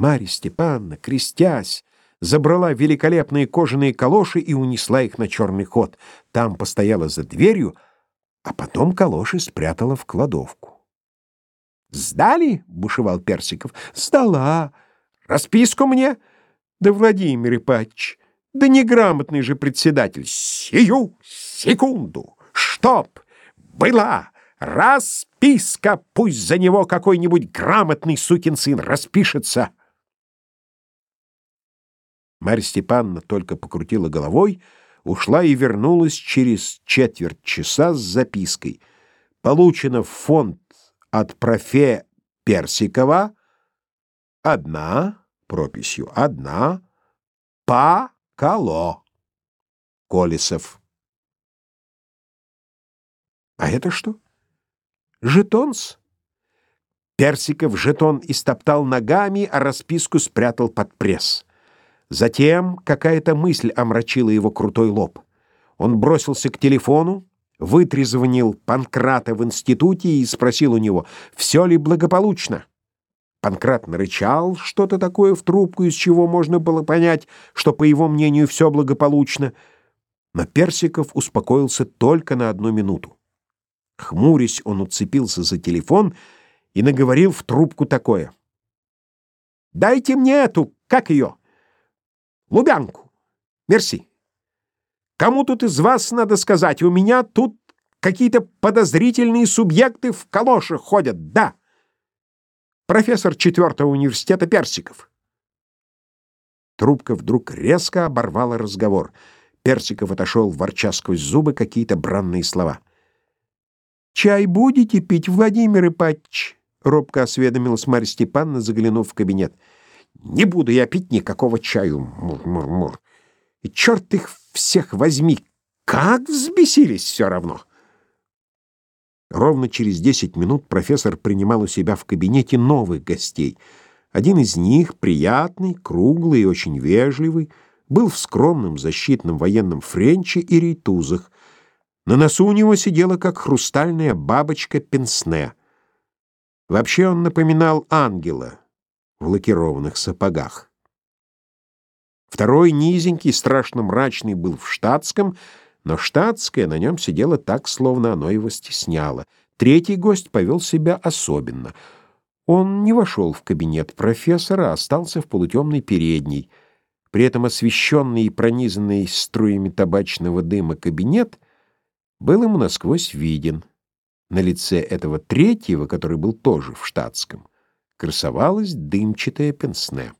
Марья Степановна, крестясь, забрала великолепные кожаные калоши и унесла их на черный ход. Там постояла за дверью, а потом калоши спрятала в кладовку. «Сдали?» — бушевал Персиков. «Сдала. Расписку мне?» «Да, Владимир Ипатьевич, да неграмотный же председатель. Сию секунду, чтоб была расписка, пусть за него какой-нибудь грамотный сукин сын распишется». Марья Степановна только покрутила головой, ушла и вернулась через четверть часа с запиской. Получено в фонд от профе Персикова одна, прописью одна, па кало. Колесов. А это что? Жетонс? Персиков жетон истоптал ногами, а расписку спрятал под пресс. Затем какая-то мысль омрачила его крутой лоб. Он бросился к телефону, вытрезвонил Панкрата в институте и спросил у него, все ли благополучно. Панкрат нарычал что-то такое в трубку, из чего можно было понять, что, по его мнению, все благополучно. Но Персиков успокоился только на одну минуту. Хмурясь, он уцепился за телефон и наговорил в трубку такое. «Дайте мне эту, как ее?» Лубянку. Мерси. Кому тут из вас надо сказать? У меня тут какие-то подозрительные субъекты в калошах ходят. Да. Профессор четвертого университета Персиков. Трубка вдруг резко оборвала разговор. Персиков отошел, ворча сквозь зубы какие-то бранные слова. «Чай будете пить, Владимир Ипатьевич?» — робко осведомилась Марья Степановна, заглянув в кабинет. Не буду я пить никакого чаю. Мур-мур-мур. И черт их всех возьми, как взбесились все равно. Ровно через десять минут профессор принимал у себя в кабинете новых гостей. Один из них, приятный, круглый и очень вежливый, был в скромном защитном военном френче и рейтузах. На носу у него сидела, как хрустальная бабочка пенсне. Вообще он напоминал ангела, в лакированных сапогах. Второй, низенький, страшно мрачный, был в штатском, но штатское на нем сидело так, словно оно его стесняло. Третий гость повел себя особенно. Он не вошел в кабинет профессора, а остался в полутемной передней. При этом освещенный и пронизанный струями табачного дыма кабинет был ему насквозь виден. На лице этого третьего, который был тоже в штатском, красовалась дымчатая пенсне.